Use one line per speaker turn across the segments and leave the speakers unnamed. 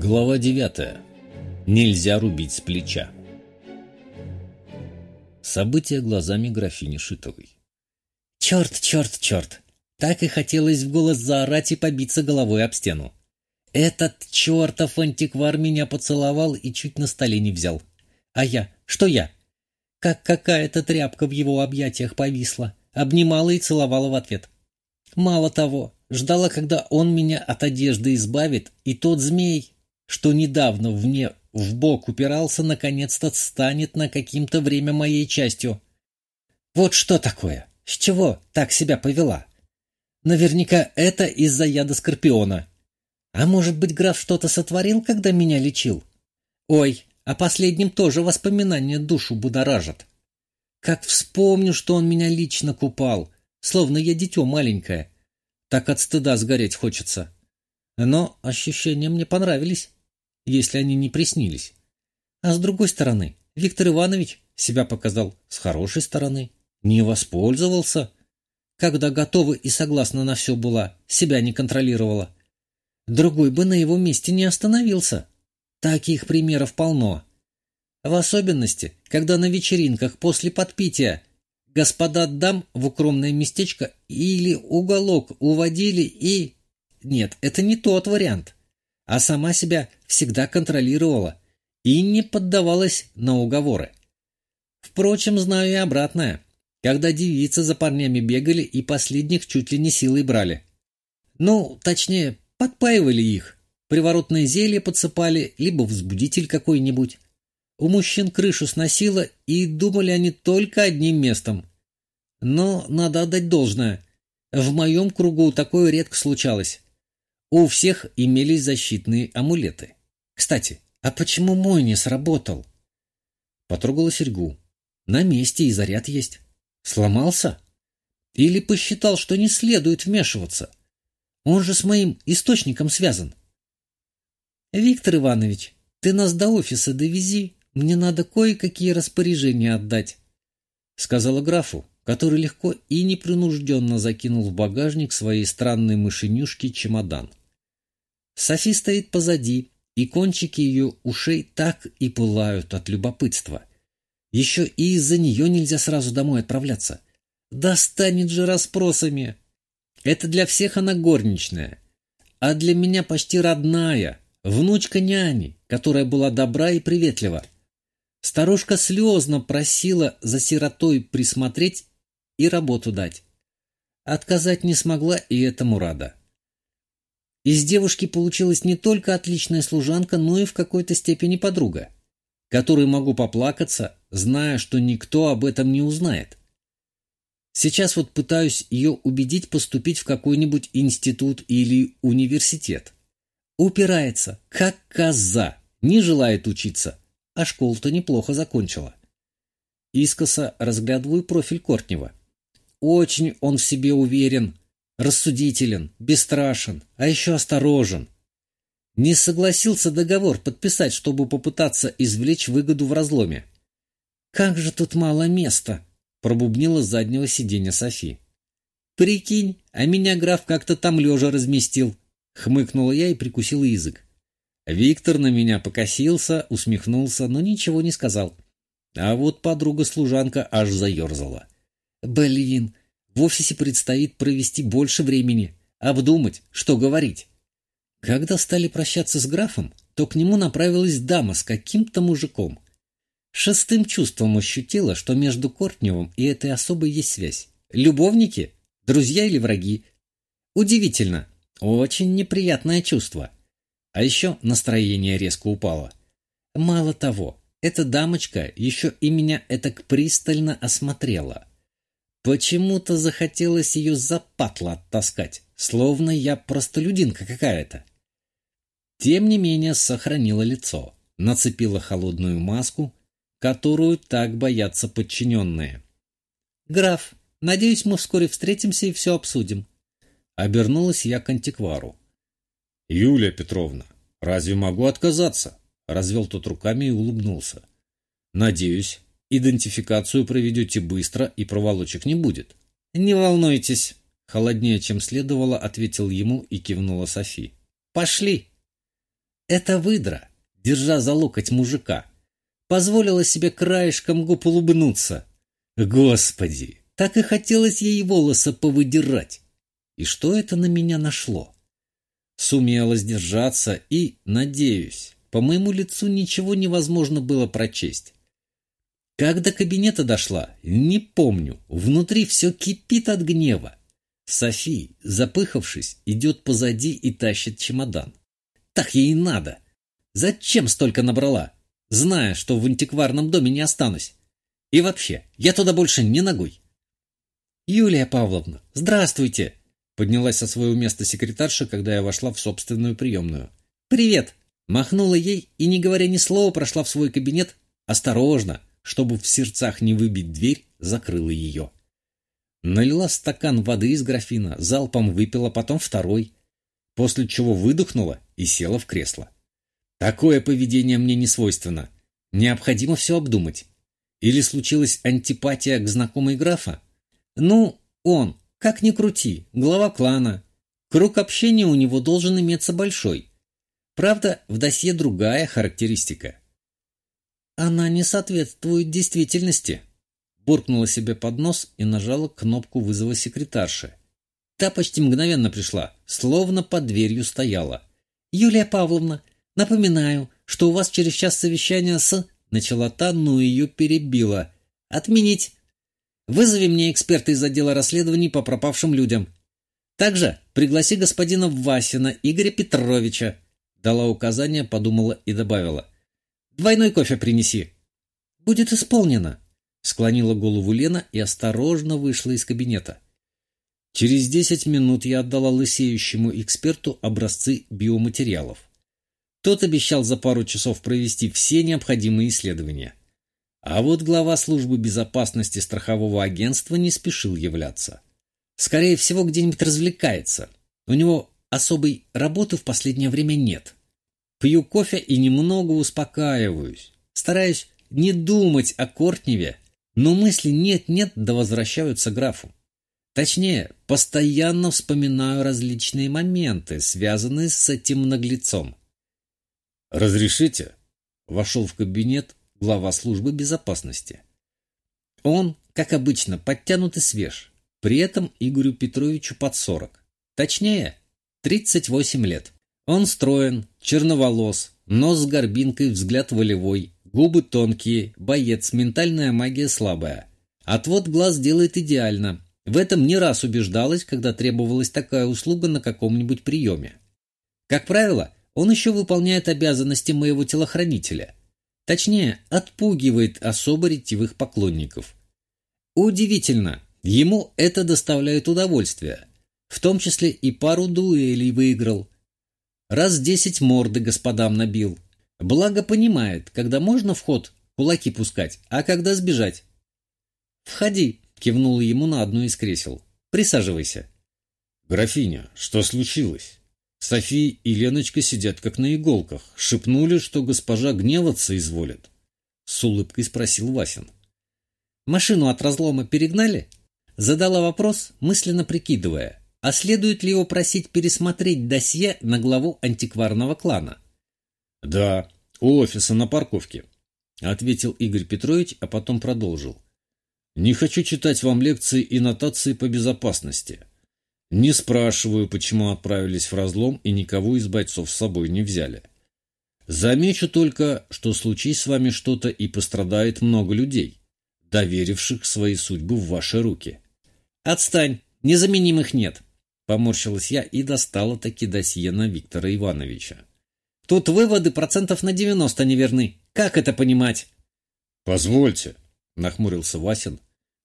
Глава 9. Нельзя рубить с плеча. События глазами графини Шитовой.
Черт, черт, черт! Так и хотелось в голос заорать и побиться головой об стену. Этот чертов антиквар меня поцеловал и чуть на столе не взял. А я? Что я? Как какая-то тряпка в его объятиях повисла, обнимала и целовала в ответ. Мало того, ждала, когда он меня от одежды избавит, и тот змей, что недавно в мне в бок упирался, наконец-то станет на каким-то время моей частью. Вот что такое? С чего так себя повела? Наверняка это из-за яда скорпиона. А может быть, граф что-то сотворил, когда меня лечил? Ой, о последнем тоже воспоминания душу будоражат. Как вспомню, что он меня лично купал, словно я дитё маленькое. Так от стыда сгореть хочется. Но ощущения мне понравились если они не приснились. А с другой стороны, Виктор Иванович себя показал с хорошей стороны, не воспользовался, когда готова и согласна на все была, себя не контролировала. Другой бы на его месте не остановился. Таких примеров полно. В особенности, когда на вечеринках после подпития господа дам в укромное местечко или уголок уводили и... Нет, это не тот вариант а сама себя всегда контролировала и не поддавалась на уговоры. Впрочем, знаю и обратное, когда девицы за парнями бегали и последних чуть ли не силой брали. Ну, точнее, подпаивали их, приворотное зелье подсыпали, либо взбудитель какой-нибудь. У мужчин крышу сносило, и думали они только одним местом. Но надо отдать должное. В моем кругу такое редко случалось. У всех имелись защитные амулеты. Кстати, а почему мой не сработал? Потрогала серьгу. На месте и заряд есть. Сломался? Или посчитал, что не следует вмешиваться? Он же с моим источником связан. Виктор Иванович, ты нас до офиса довези. Мне надо кое-какие распоряжения отдать, сказала графу, который легко и непринужденно закинул в багажник своей странной мышенюшки чемодан. Софи стоит позади, и кончики ее ушей так и пылают от любопытства. Еще и из-за нее нельзя сразу домой отправляться. Достанет же расспросами. Это для всех она горничная. А для меня почти родная, внучка няни, которая была добра и приветлива. Старушка слезно просила за сиротой присмотреть и работу дать. Отказать не смогла, и этому рада. Из девушки получилась не только отличная служанка, но и в какой-то степени подруга, которой могу поплакаться, зная, что никто об этом не узнает. Сейчас вот пытаюсь ее убедить поступить в какой-нибудь институт или университет. Упирается, как коза, не желает учиться, а школу-то неплохо закончила. Искоса разглядываю профиль Кортнева. Очень он в себе уверен, рассудителен, бесстрашен, а еще осторожен. Не согласился договор подписать, чтобы попытаться извлечь выгоду в разломе. «Как же тут мало места!» — пробубнила с заднего сиденья Софи. «Прикинь, а меня граф как-то там лежа разместил!» — хмыкнула я и прикусила язык. Виктор на меня покосился, усмехнулся, но ничего не сказал. А вот подруга-служанка аж заерзала. «Блин, в офисе предстоит провести больше времени, обдумать, что говорить. Когда стали прощаться с графом, то к нему направилась дама с каким-то мужиком. Шестым чувством ощутила, что между Кортневым и этой особой есть связь. Любовники? Друзья или враги? Удивительно. Очень неприятное чувство. А еще настроение резко упало. Мало того, эта дамочка еще и меня этак пристально осмотрела. Почему-то захотелось ее за патло оттаскать, словно я простолюдинка какая-то. Тем не менее сохранила лицо, нацепила холодную маску, которую так боятся подчиненные. «Граф, надеюсь, мы вскоре встретимся и все обсудим». Обернулась я к антиквару.
«Юлия Петровна, разве могу отказаться?» Развел тот руками и улыбнулся. «Надеюсь, Идентификацию проведете быстро, и проволочек не будет.
Не волнуйтесь, холоднее, чем следовало, ответил ему и кивнула Софи. Пошли. эта выдра, держа за локоть мужика, позволила себе краешком губ улыбнуться. Господи, так и хотелось ей волосы повыдирать. И что это на меня нашло? Сумела сдержаться и, надеюсь, по моему лицу ничего невозможно было прочесть. Как до кабинета дошла, не помню. Внутри все кипит от гнева. Софи, запыхавшись, идет позади и тащит чемодан. Так ей надо. Зачем столько набрала, зная, что в антикварном доме не останусь? И вообще, я туда больше не ногой. «Юлия Павловна, здравствуйте!» Поднялась со своего места секретарша, когда я вошла в собственную приемную. «Привет!» Махнула ей и, не говоря ни слова, прошла в свой кабинет. Осторожно, чтобы в сердцах не выбить дверь, закрыла ее. Налила стакан воды из графина, залпом выпила, потом второй, после чего выдохнула и села в кресло. Такое поведение мне не свойственно. Необходимо все обдумать. Или случилась антипатия к знакомой графа? Ну, он, как ни крути, глава клана. Круг общения у него должен иметься большой. Правда, в досье другая характеристика. Она не соответствует действительности. Буркнула себе под нос и нажала кнопку вызова секретарши. Та почти мгновенно пришла, словно под дверью стояла. «Юлия Павловна, напоминаю, что у вас через час совещание с...» Начала та, но ее перебила. «Отменить. Вызови мне эксперта из отдела расследований по пропавшим людям. Также пригласи господина Васина Игоря Петровича. Дала указание, подумала и добавила. «Двойной кофе принеси». «Будет исполнено», — склонила голову Лена и осторожно вышла из кабинета. Через десять минут я отдала лысеющему эксперту образцы биоматериалов. Тот обещал за пару часов провести все необходимые исследования. А вот глава службы безопасности страхового агентства не спешил являться. Скорее всего, где-нибудь развлекается. У него особой работы в последнее время нет. Пью кофе и немного успокаиваюсь. Стараюсь не думать о Кортневе, но мысли нет-нет да возвращаются графу. Точнее, постоянно вспоминаю различные моменты, связанные с этим наглецом.
«Разрешите?» Вошел в кабинет глава службы безопасности.
Он, как обычно, подтянут и свеж. При этом Игорю Петровичу под сорок. Точнее, 38 лет. Он строен, черноволос, нос с горбинкой, взгляд волевой, губы тонкие, боец, ментальная магия слабая. Отвод глаз делает идеально. В этом не раз убеждалась, когда требовалась такая услуга на каком-нибудь приеме. Как правило, он еще выполняет обязанности моего телохранителя. Точнее, отпугивает особо ретивых поклонников. Удивительно, ему это доставляет удовольствие. В том числе и пару дуэлей выиграл. Раз десять морды господам набил. Благо понимает, когда можно в ход кулаки пускать, а когда сбежать. «Входи», — кивнула ему на одно из кресел. «Присаживайся».
«Графиня, что случилось?» София и Леночка сидят как на иголках. Шепнули, что госпожа гневаться изволит. С улыбкой спросил Васин.
«Машину от разлома перегнали?» Задала вопрос, мысленно прикидывая, а следует ли его просить пересмотреть досье на главу антикварного клана?
«Да, у офиса на парковке», — ответил Игорь Петрович, а потом продолжил. «Не хочу читать вам лекции и нотации по безопасности. Не спрашиваю, почему отправились в разлом и никого из бойцов с собой не взяли. Замечу только, что случись с вами что-то и пострадает много людей, доверивших свои судьбы в ваши руки.
«Отстань! Незаменимых нет!» Поморщилась я и достала таки досье на Виктора Ивановича. «Тут выводы процентов на девяносто неверны. Как это понимать?»
«Позвольте», — нахмурился Васин,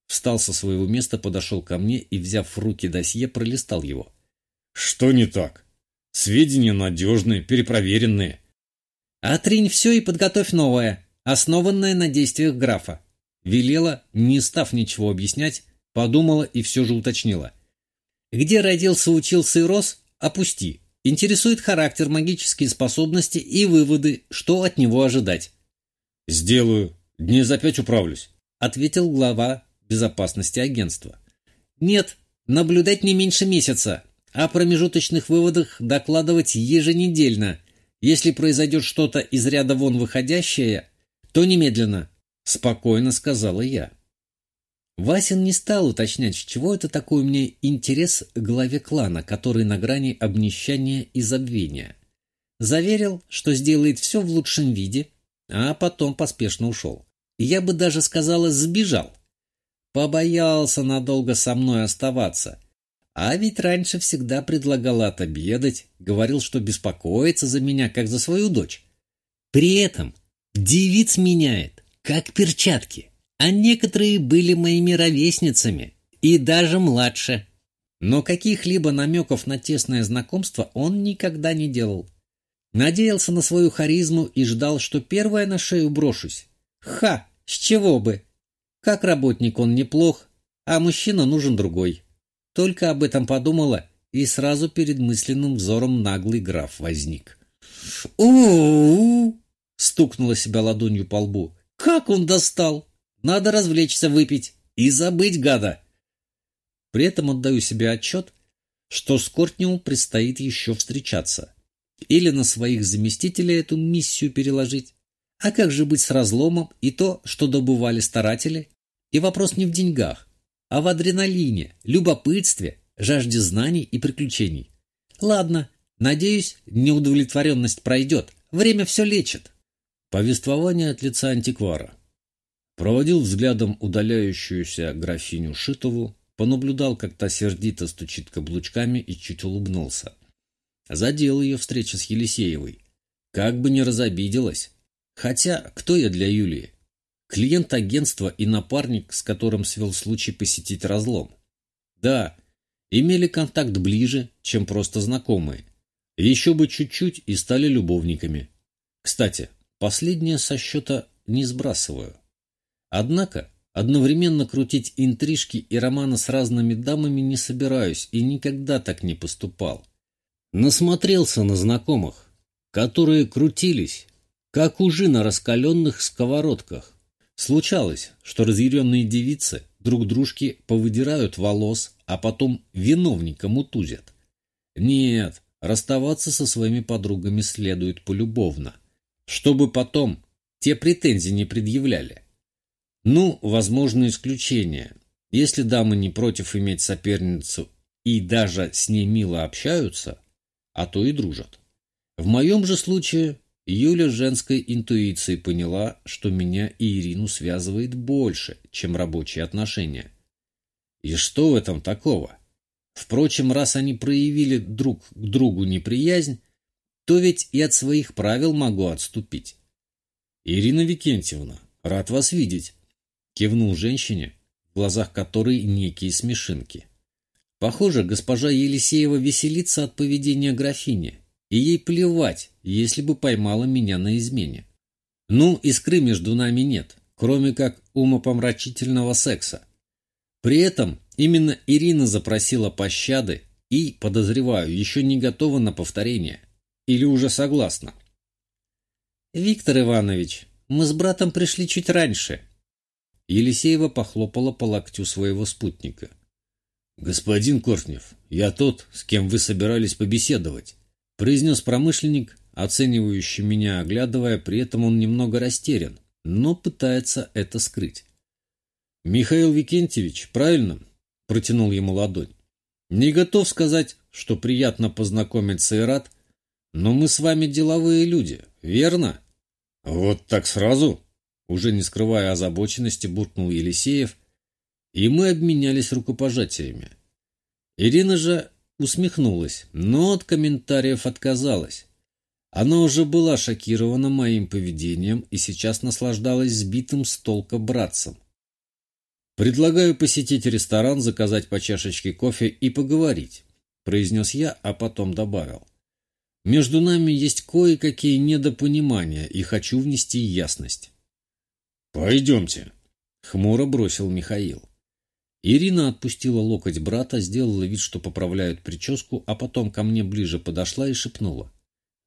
Встал со своего места, подошел ко мне и, взяв в руки досье, пролистал его. «Что не так? Сведения надежные, перепроверенные».
«Отринь все и подготовь новое, основанное на действиях графа». Велела, не став ничего объяснять, подумала и все же уточнила. «Где родился, учился и рос, опусти. Интересует характер, магические способности и выводы, что от него ожидать».
«Сделаю. Дней за пять управлюсь», —
ответил глава безопасности агентства. Нет, наблюдать не меньше месяца, о промежуточных выводах докладывать еженедельно. Если произойдет что-то из ряда вон выходящее, то немедленно, — спокойно сказала я. Васин не стал уточнять, чего это такой мне интерес к главе клана, который на грани обнищания и забвения. Заверил, что сделает все в лучшем виде, а потом поспешно ушел. Я бы даже сказала, сбежал. Побоялся надолго со мной оставаться. А ведь раньше всегда предлагал отобедать, говорил, что беспокоится за меня, как за свою дочь. При этом девиц меняет, как перчатки а некоторые были моими ровесницами и даже младше. Но каких-либо намеков на тесное знакомство он никогда не делал. Надеялся на свою харизму и ждал, что первая на шею брошусь. Ха, с чего бы? Как работник он неплох, а мужчина нужен другой. Только об этом подумала, и сразу перед мысленным взором наглый граф возник. у у, -у стукнула себя ладонью по лбу. «Как он достал!» Надо развлечься, выпить и забыть гада. При этом отдаю себе отчет, что с Кортневым предстоит еще встречаться. Или на своих заместителей эту миссию переложить. А как же быть с разломом и то, что добывали старатели? И вопрос не в деньгах, а в адреналине, любопытстве, жажде знаний и приключений. Ладно, надеюсь, неудовлетворенность пройдет. Время все лечит.
Повествование от лица антиквара. Проводил взглядом удаляющуюся графиню Шитову, понаблюдал, как та сердито стучит каблучками и чуть улыбнулся. Задел ее встреча с Елисеевой. Как бы не разобиделась. Хотя, кто я для Юлии? Клиент агентства и напарник, с которым свел случай посетить разлом. Да, имели контакт ближе, чем просто знакомые. Еще бы чуть-чуть и стали любовниками. Кстати, последнее со счета не сбрасываю. Однако одновременно крутить интрижки и романы с разными дамами не собираюсь и никогда так не поступал. Насмотрелся на знакомых, которые крутились, как ужи на раскаленных сковородках. Случалось, что разъяренные девицы друг дружке повыдирают волос, а потом виновника мутузят. Нет, расставаться со своими подругами следует полюбовно, чтобы потом те претензии не предъявляли. Ну, возможно исключение. Если дамы не против иметь соперницу и даже с ней мило общаются, а то и дружат. В моем же случае Юля женской интуицией поняла, что меня и Ирину связывает больше, чем рабочие отношения. И что в этом такого? Впрочем, раз они проявили друг к другу неприязнь, то ведь и от своих правил могу отступить. Ирина Викентьевна, рад вас видеть. Кивнул женщине, в глазах которой некие смешинки. Похоже, госпожа Елисеева веселится от поведения графини, и ей плевать, если бы поймала меня на измене. Ну, искры между нами нет, кроме как умопомрачительного секса. При этом именно Ирина запросила пощады и, подозреваю, еще не готова на повторение. Или уже согласна. «Виктор Иванович, мы с братом пришли чуть раньше», Елисеева похлопала по локтю своего спутника. «Господин Кортнев, я тот, с кем вы собирались побеседовать», произнес промышленник, оценивающий меня, оглядывая, при этом он немного растерян, но пытается это скрыть. «Михаил Викентьевич, правильно?» протянул ему ладонь. «Не готов сказать, что приятно познакомиться и рад, но мы с вами деловые люди, верно?» «Вот так сразу?» Уже не скрывая озабоченности, буркнул Елисеев, и мы обменялись рукопожатиями. Ирина же усмехнулась, но от комментариев отказалась. Она уже была шокирована моим поведением и сейчас наслаждалась сбитым с толка братцем. «Предлагаю посетить ресторан, заказать по чашечке кофе и поговорить», — произнес я, а потом добавил. «Между нами есть кое-какие недопонимания, и хочу внести ясность». «Пойдемте», —
хмуро бросил Михаил. Ирина отпустила локоть брата, сделала вид, что поправляет прическу, а потом ко мне ближе подошла и шепнула.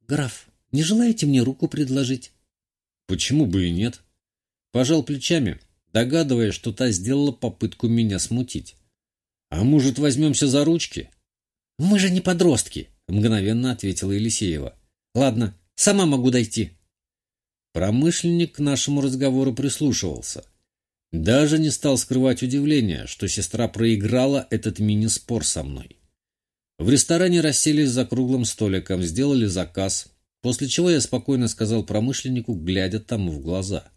«Граф, не желаете мне руку предложить?»
«Почему бы и нет?» Пожал плечами, догадываясь, что та сделала попытку меня смутить. «А может, возьмемся за ручки?»
«Мы же не подростки», — мгновенно ответила Елисеева. «Ладно, Сама могу дойти.
Промышленник к нашему разговору прислушивался. Даже не стал скрывать удивление, что сестра проиграла этот мини-спор со мной. В ресторане расселись за круглым столиком, сделали заказ, после чего я спокойно сказал промышленнику, глядя тому в глаза.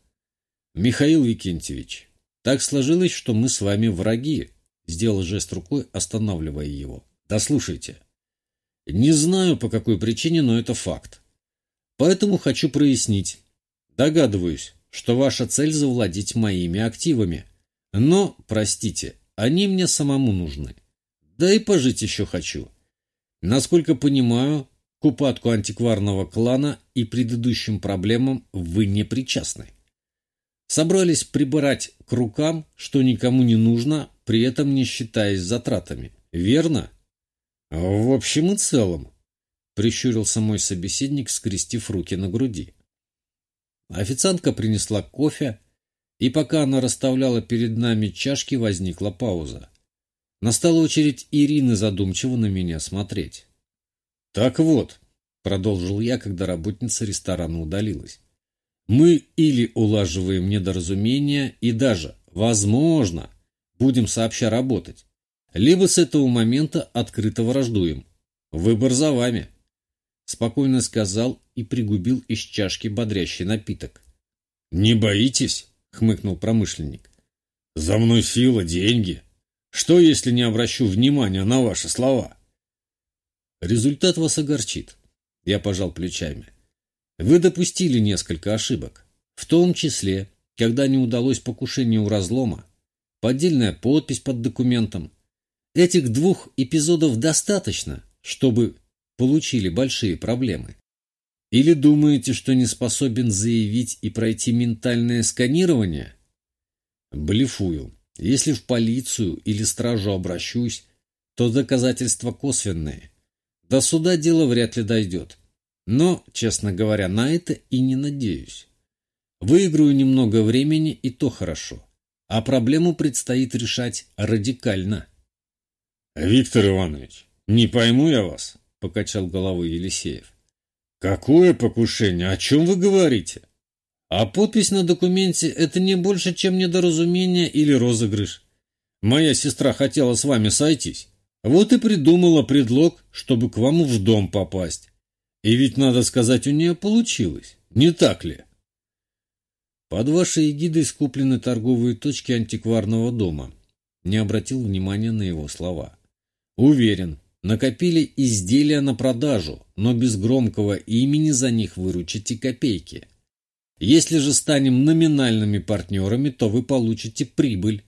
«Михаил Викентьевич, так сложилось, что мы с вами враги», — сделал жест рукой, останавливая его. «Да слушайте. Не знаю, по какой причине, но это факт. Поэтому хочу прояснить. Догадываюсь, что ваша цель завладеть моими активами. Но, простите, они мне самому нужны. Да и пожить еще хочу. Насколько понимаю, к упадку антикварного клана и предыдущим проблемам вы не причастны. Собрались прибирать к рукам, что никому не нужно, при этом не считаясь затратами. Верно? В общем и целом, прищурился мой собеседник, скрестив руки на груди. Официантка принесла кофе, и пока она расставляла перед нами чашки, возникла пауза. Настала очередь Ирины задумчиво на меня смотреть. «Так вот», — продолжил я, когда работница ресторана удалилась, «мы или улаживаем недоразумения и даже, возможно, будем сообща работать, либо с этого момента открыто враждуем. Выбор за вами», — спокойно сказал и пригубил из чашки бодрящий напиток. «Не боитесь?» — хмыкнул промышленник. «За мной сила, деньги». Что, если не обращу внимания на ваши слова? Результат вас огорчит. Я пожал плечами. Вы допустили несколько ошибок. В том числе, когда не удалось покушение у разлома, поддельная подпись под документом. Этих двух эпизодов достаточно, чтобы получили большие проблемы. Или думаете, что не способен заявить и пройти ментальное сканирование? Блефую. Если в полицию или стражу обращусь, то доказательства косвенные. До суда дело вряд ли дойдет. Но, честно говоря, на это и не надеюсь. Выиграю немного времени, и то хорошо. А проблему предстоит решать радикально. — Виктор Иванович, не пойму я вас, — покачал головой Елисеев. — Какое покушение? О чем вы говорите? А подпись на документе – это не больше, чем недоразумение или розыгрыш. Моя сестра хотела с вами сойтись. Вот и придумала предлог, чтобы к вам в дом попасть. И ведь, надо сказать, у нее получилось. Не так ли? Под вашей эгидой скуплены торговые точки антикварного дома. Не обратил внимания на его слова. Уверен, накопили изделия на продажу, но без громкого имени за них выручите копейки. Если же станем номинальными партнерами, то вы получите прибыль,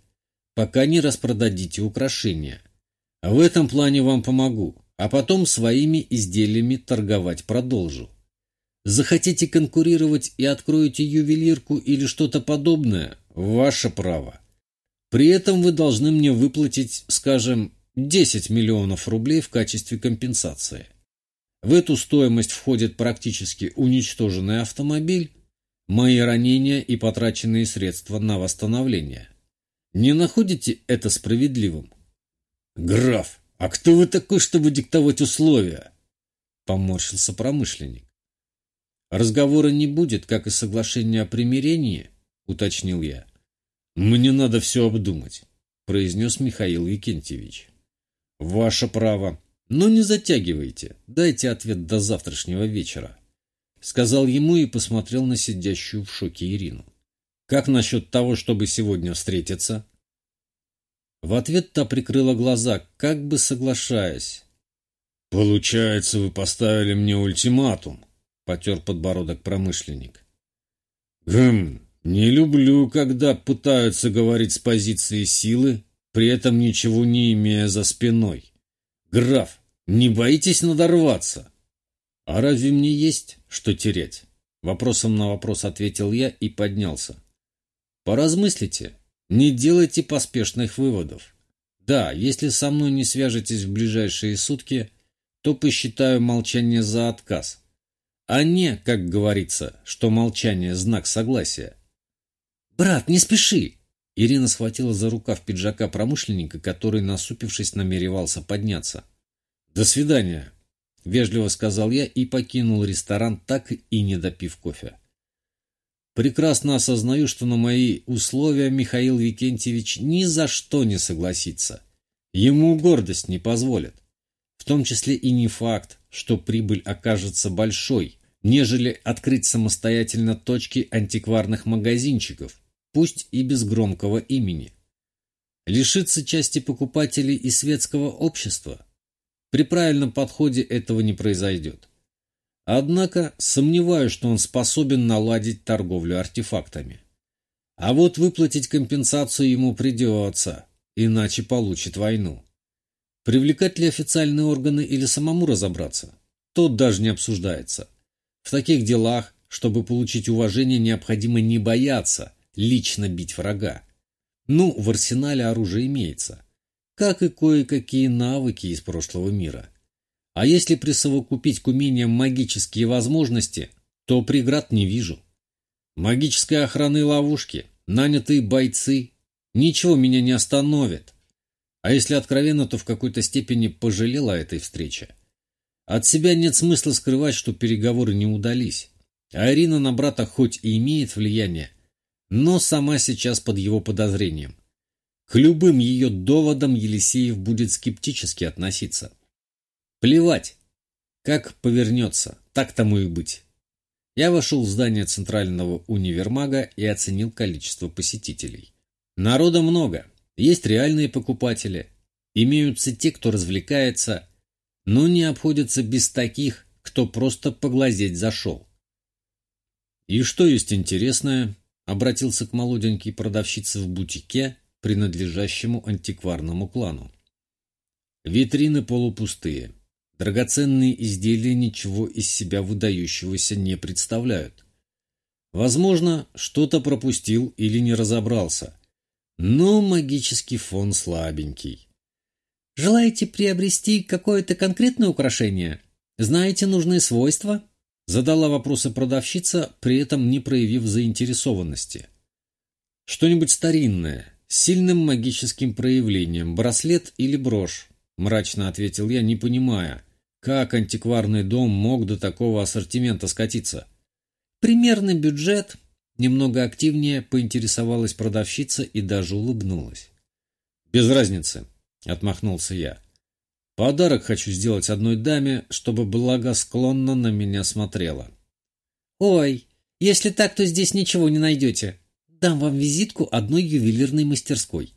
пока не распродадите украшения. В этом плане вам помогу, а потом своими изделиями торговать продолжу. Захотите конкурировать и откроете ювелирку или что-то подобное – ваше право. При этом вы должны мне выплатить, скажем, 10 миллионов рублей в качестве компенсации. В эту стоимость входит практически уничтоженный автомобиль, мои ранения и потраченные средства на восстановление. Не находите это справедливым? Граф, а кто вы такой, чтобы диктовать условия? Поморщился промышленник. Разговора не будет, как и соглашение о примирении, уточнил я. Мне надо все обдумать, произнес Михаил Викентьевич. Ваше право, но не затягивайте, дайте ответ до завтрашнего вечера. Сказал ему и посмотрел на сидящую в шоке Ирину. «Как насчет того, чтобы сегодня встретиться?» В ответ та прикрыла глаза, как бы соглашаясь. «Получается, вы поставили мне ультиматум», — потер подбородок промышленник. «Гм, не люблю, когда пытаются говорить с позиции силы, при этом ничего не имея за спиной. Граф, не боитесь надорваться?» «А разве мне есть что терять?» Вопросом на вопрос ответил я и поднялся. «Поразмыслите, не делайте поспешных выводов. Да, если со мной не свяжетесь в ближайшие сутки, то посчитаю молчание за отказ, а не, как говорится, что молчание – знак согласия». «Брат, не спеши!» Ирина схватила за рукав пиджака промышленника, который, насупившись, намеревался подняться. «До свидания!» — вежливо сказал я и покинул ресторан, так и не допив кофе. Прекрасно осознаю, что на мои условия Михаил Викентьевич ни за что не согласится. Ему гордость не позволит. В том числе и не факт, что прибыль окажется большой, нежели открыть самостоятельно точки антикварных магазинчиков, пусть и без громкого имени. Лишиться части покупателей и светского общества? При правильном подходе этого не произойдет. Однако сомневаюсь, что он способен наладить торговлю артефактами. А вот выплатить компенсацию ему придется, иначе получит войну. Привлекать ли официальные органы или самому разобраться? Тот даже не обсуждается. В таких делах, чтобы получить уважение, необходимо не бояться лично бить врага. Ну, в арсенале оружие имеется, как и кое-какие навыки из прошлого мира. А если присовокупить к умениям магические возможности, то преград не вижу. Магической охраны и ловушки, нанятые бойцы, ничего меня не остановит. А если откровенно, то в какой-то степени пожалела этой встрече. От себя нет смысла скрывать, что переговоры не удались. А Ирина на брата хоть и имеет влияние, но сама сейчас под его подозрением. К любым ее доводам Елисеев будет скептически относиться. Плевать. Как повернется, так тому и быть. Я вошел в здание центрального универмага и оценил количество посетителей. Народа много. Есть реальные покупатели. Имеются те, кто развлекается, но не обходятся без таких, кто просто поглазеть зашел. «И что есть интересное?» — обратился к молоденькой продавщице в бутике, принадлежащему антикварному клану. Витрины полупустые. Драгоценные изделия ничего из себя выдающегося не представляют. Возможно, что-то пропустил или не разобрался. Но магический фон слабенький.
«Желаете приобрести какое-то конкретное украшение? Знаете нужные свойства?»
Задала вопросы продавщица, при этом не проявив заинтересованности. «Что-нибудь старинное, с сильным магическим проявлением, браслет или брошь?» Мрачно ответил я, не понимая, как антикварный дом мог до такого ассортимента скатиться?
Примерный бюджет. Немного активнее поинтересовалась продавщица и даже улыбнулась.
Без разницы, отмахнулся я. Подарок хочу сделать одной даме, чтобы благосклонно на меня смотрела.
Ой, если так, то здесь ничего не найдете. Дам вам визитку одной ювелирной мастерской.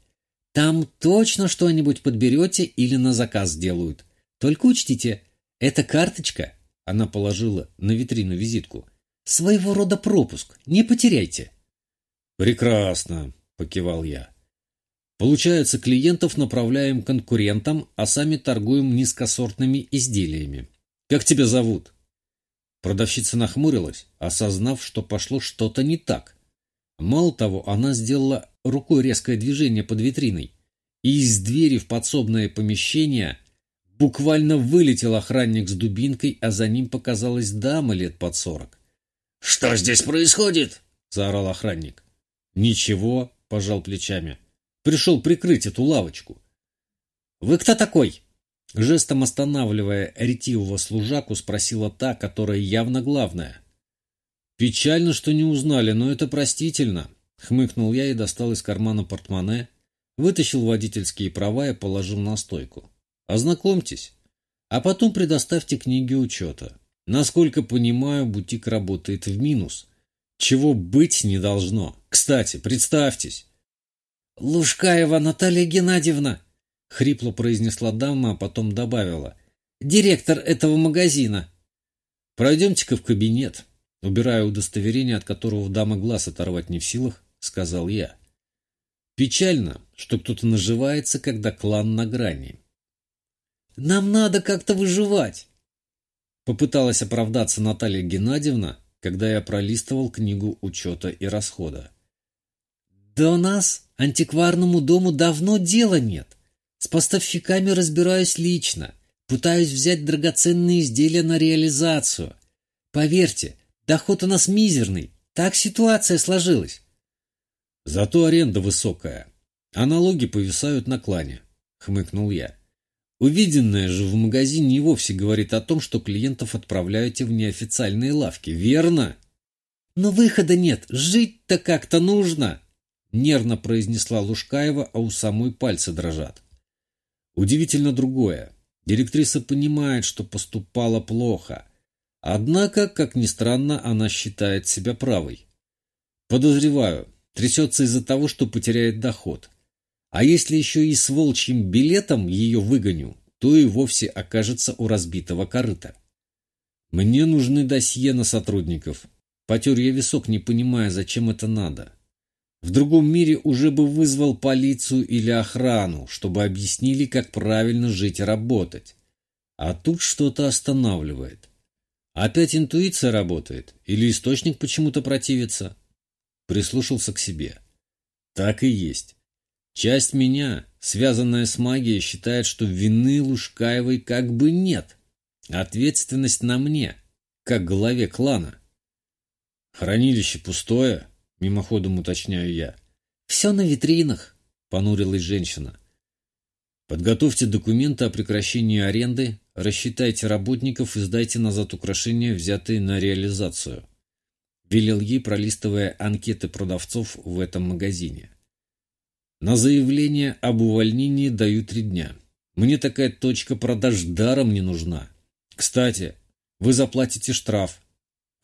Там точно что-нибудь подберете или на заказ сделают. Только учтите, эта карточка, она положила на витрину визитку, своего рода пропуск, не потеряйте.
Прекрасно, покивал я. Получается, клиентов направляем конкурентам, а сами торгуем низкосортными изделиями. Как тебя зовут? Продавщица нахмурилась, осознав, что пошло что-то не так. Мало того, она сделала рукой резкое движение под витриной, и из двери в подсобное помещение Буквально вылетел охранник с дубинкой, а за ним показалась дама лет под сорок.
«Что здесь происходит?»
— заорал охранник. «Ничего», — пожал плечами. «Пришел прикрыть эту лавочку».
«Вы кто такой?»
Жестом останавливая ретивого служаку, спросила та, которая явно главная. «Печально, что не узнали, но это простительно», — хмыкнул я и достал из кармана портмоне, вытащил водительские права и положил на стойку. Ознакомьтесь, а потом предоставьте книги учета. Насколько понимаю, бутик работает в минус, чего быть не должно. Кстати, представьтесь.
«Лужкаева Наталья Геннадьевна», — хрипло произнесла дама, а потом добавила. «Директор этого магазина».
«Пройдемте-ка в кабинет», — убирая удостоверение, от которого дама глаз оторвать не в силах, — сказал я. «Печально, что кто-то наживается, когда клан на грани.
Нам надо как-то выживать.
Попыталась оправдаться Наталья Геннадьевна, когда я пролистывал книгу учета и расхода.
Да у нас антикварному дому давно дела нет. С поставщиками разбираюсь лично. Пытаюсь взять драгоценные изделия на реализацию. Поверьте, доход у нас мизерный. Так ситуация сложилась.
Зато аренда высокая, а налоги повисают на клане, хмыкнул я. Увиденное же в магазине и вовсе говорит о том, что клиентов отправляете в неофициальные лавки, верно?
Но выхода нет, жить-то как-то нужно,
нервно произнесла Лужкаева, а у самой пальцы дрожат. Удивительно другое. Директриса понимает, что поступала плохо. Однако, как ни странно, она считает себя правой. Подозреваю, трясется из-за того, что потеряет доход. А если еще и с волчьим билетом ее выгоню, то и вовсе окажется у разбитого корыта. Мне нужны досье на сотрудников. Потер я висок, не понимая, зачем это надо. В другом мире уже бы вызвал полицию или охрану, чтобы объяснили, как правильно жить и работать. А тут что-то останавливает. Опять интуиция работает? Или источник почему-то противится? Прислушался к себе. Так и есть. Часть меня, связанная с магией, считает, что вины Лужкаевой как бы нет. Ответственность на мне, как главе клана. Хранилище пустое, Мимоходом уточняю я.
«Все на витринах», —
понурилась женщина. «Подготовьте документы о прекращении аренды, рассчитайте работников и сдайте назад украшения, взятые на реализацию», — велел ей, пролистывая анкеты продавцов в этом магазине. «На заявление об увольнении даю три дня. Мне такая точка продаж даром не нужна. Кстати, вы заплатите штраф,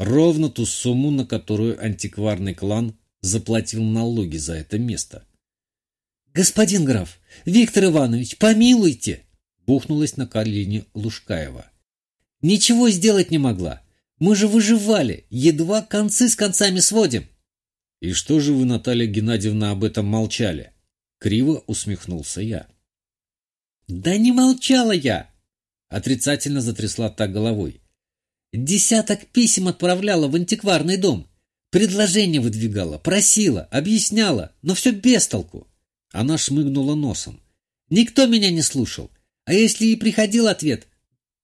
Ровно ту сумму, на которую антикварный клан заплатил налоги за это место.
«Господин граф, Виктор Иванович, помилуйте!» бухнулась на колени Лужкаева. «Ничего сделать не могла. Мы же выживали, едва концы с концами сводим».
«И что же вы, Наталья Геннадьевна, об этом молчали?» Криво усмехнулся я.
«Да не молчала я!» Отрицательно затрясла так головой. Десяток писем отправляла в антикварный дом. Предложение выдвигала, просила, объясняла, но все без толку. Она шмыгнула носом. Никто меня не слушал. А если и приходил ответ,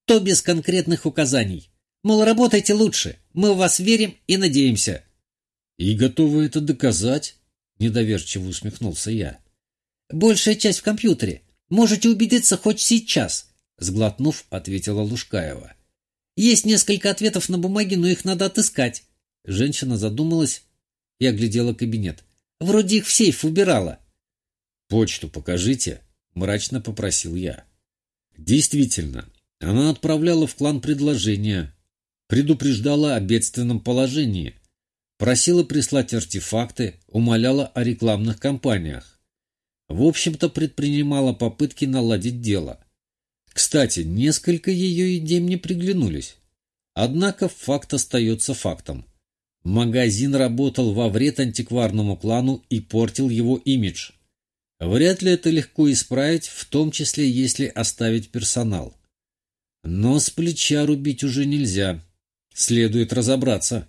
то без конкретных указаний. Мол, работайте лучше, мы в вас верим и надеемся.
И готовы это доказать? Недоверчиво усмехнулся я.
Большая часть в компьютере. Можете убедиться хоть сейчас, сглотнув, ответила Лужкаева. Есть несколько ответов на бумаге, но их надо отыскать. Женщина задумалась и оглядела кабинет. Вроде их в сейф убирала.
«Почту покажите», — мрачно попросил я. Действительно, она отправляла в клан предложения, предупреждала о бедственном положении, просила прислать артефакты, умоляла о рекламных кампаниях. В общем-то, предпринимала попытки наладить дело. Кстати, несколько ее идей мне приглянулись. Однако факт остается фактом. Магазин работал во вред антикварному клану и портил его имидж. Вряд ли это легко исправить, в том числе если оставить персонал. Но с плеча рубить уже нельзя. Следует разобраться.